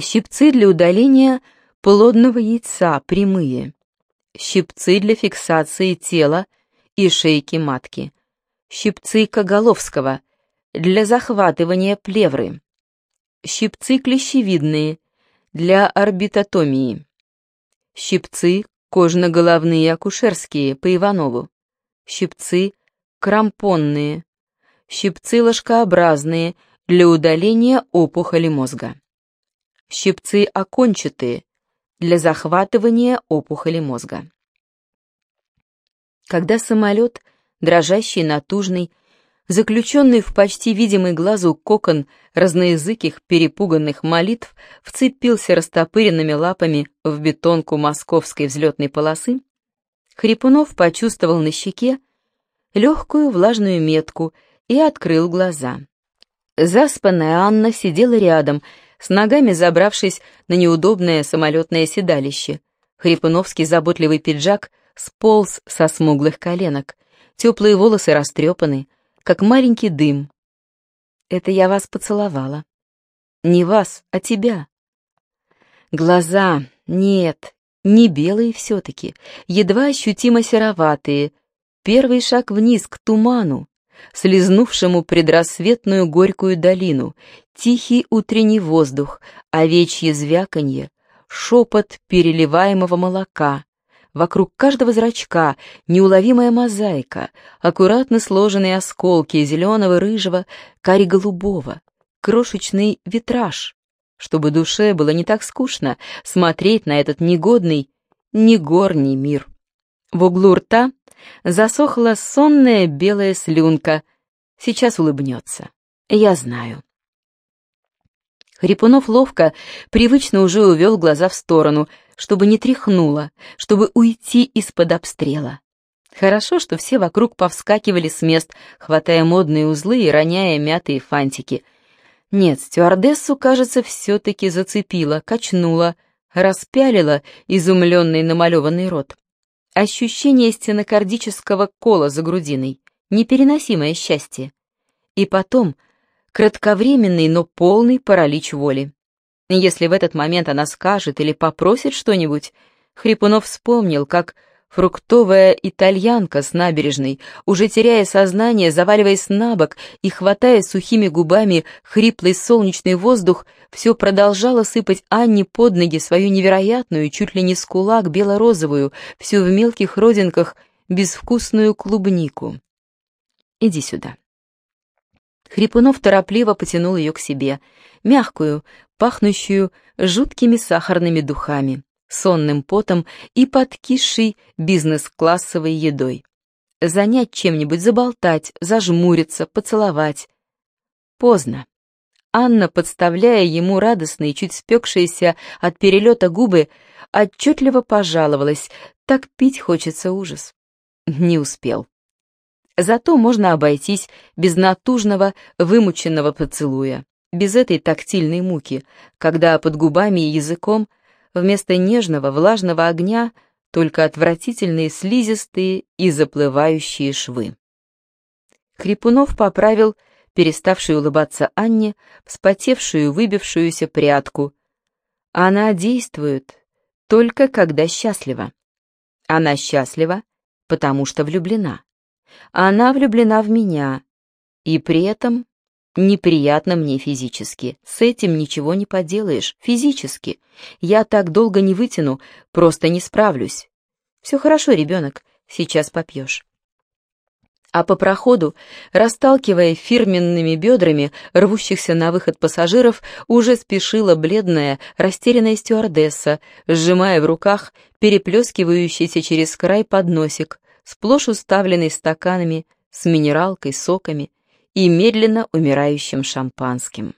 Щипцы для удаления плодного яйца прямые. Щипцы для фиксации тела и шейки матки. Щипцы Коголовского для захватывания плевры. Щипцы клещевидные для орбитотомии. Щипцы кожно-головные акушерские по Иванову. Щипцы крампонные. Щипцы ложкообразные для удаления опухоли мозга. Щипцы окончатые для захватывания опухоли мозга. Когда самолет, дрожащий, натужный, заключенный в почти видимый глазу кокон разноязыких перепуганных молитв, вцепился растопыренными лапами в бетонку московской взлетной полосы, Хрипунов почувствовал на щеке легкую влажную метку и открыл глаза. Заспанная Анна сидела рядом, с ногами забравшись на неудобное самолетное седалище. Хрипуновский заботливый пиджак сполз со смуглых коленок, теплые волосы растрепаны, как маленький дым. Это я вас поцеловала. Не вас, а тебя. Глаза, нет, не белые все-таки, едва ощутимо сероватые. Первый шаг вниз к туману, слезнувшему предрассветную горькую долину, тихий утренний воздух, овечье звяканье, шепот переливаемого молока, Вокруг каждого зрачка неуловимая мозаика, аккуратно сложенные осколки зеленого, рыжего, кари-голубого, крошечный витраж, чтобы душе было не так скучно смотреть на этот негодный, негорний мир. В углу рта засохла сонная белая слюнка. Сейчас улыбнется. Я знаю. Хрипунов ловко, привычно уже увел глаза в сторону, чтобы не тряхнуло, чтобы уйти из-под обстрела. Хорошо, что все вокруг повскакивали с мест, хватая модные узлы и роняя мятые фантики. Нет, стюардессу, кажется, все-таки зацепила, качнула, распялила изумленный намалеванный рот. Ощущение стенокардического кола за грудиной, непереносимое счастье. И потом кратковременный, но полный паралич воли. Если в этот момент она скажет или попросит что-нибудь, Хрипунов вспомнил, как фруктовая итальянка с набережной, уже теряя сознание, заваливаясь на бок и хватая сухими губами хриплый солнечный воздух, все продолжала сыпать Анне под ноги свою невероятную, чуть ли не с кулак, бело-розовую, всю в мелких родинках, безвкусную клубнику. «Иди сюда». Хрипунов торопливо потянул ее к себе, мягкую, пахнущую жуткими сахарными духами, сонным потом и подкисшей бизнес-классовой едой. Занять чем-нибудь, заболтать, зажмуриться, поцеловать. Поздно. Анна, подставляя ему радостные, чуть спекшиеся от перелета губы, отчетливо пожаловалась, так пить хочется ужас. Не успел. Зато можно обойтись без натужного, вымученного поцелуя без этой тактильной муки, когда под губами и языком вместо нежного влажного огня только отвратительные слизистые и заплывающие швы. Хрипунов поправил переставшую улыбаться Анне, вспотевшую, выбившуюся прядку. Она действует только когда счастлива. Она счастлива, потому что влюблена. Она влюблена в меня, и при этом Неприятно мне физически. С этим ничего не поделаешь. Физически. Я так долго не вытяну, просто не справлюсь. Все хорошо, ребенок, сейчас попьешь. А по проходу, расталкивая фирменными бедрами рвущихся на выход пассажиров, уже спешила бледная, растерянная стюардесса, сжимая в руках переплескивающийся через край подносик, сплошь уставленный стаканами с минералкой, соками, и медленно умирающим шампанским.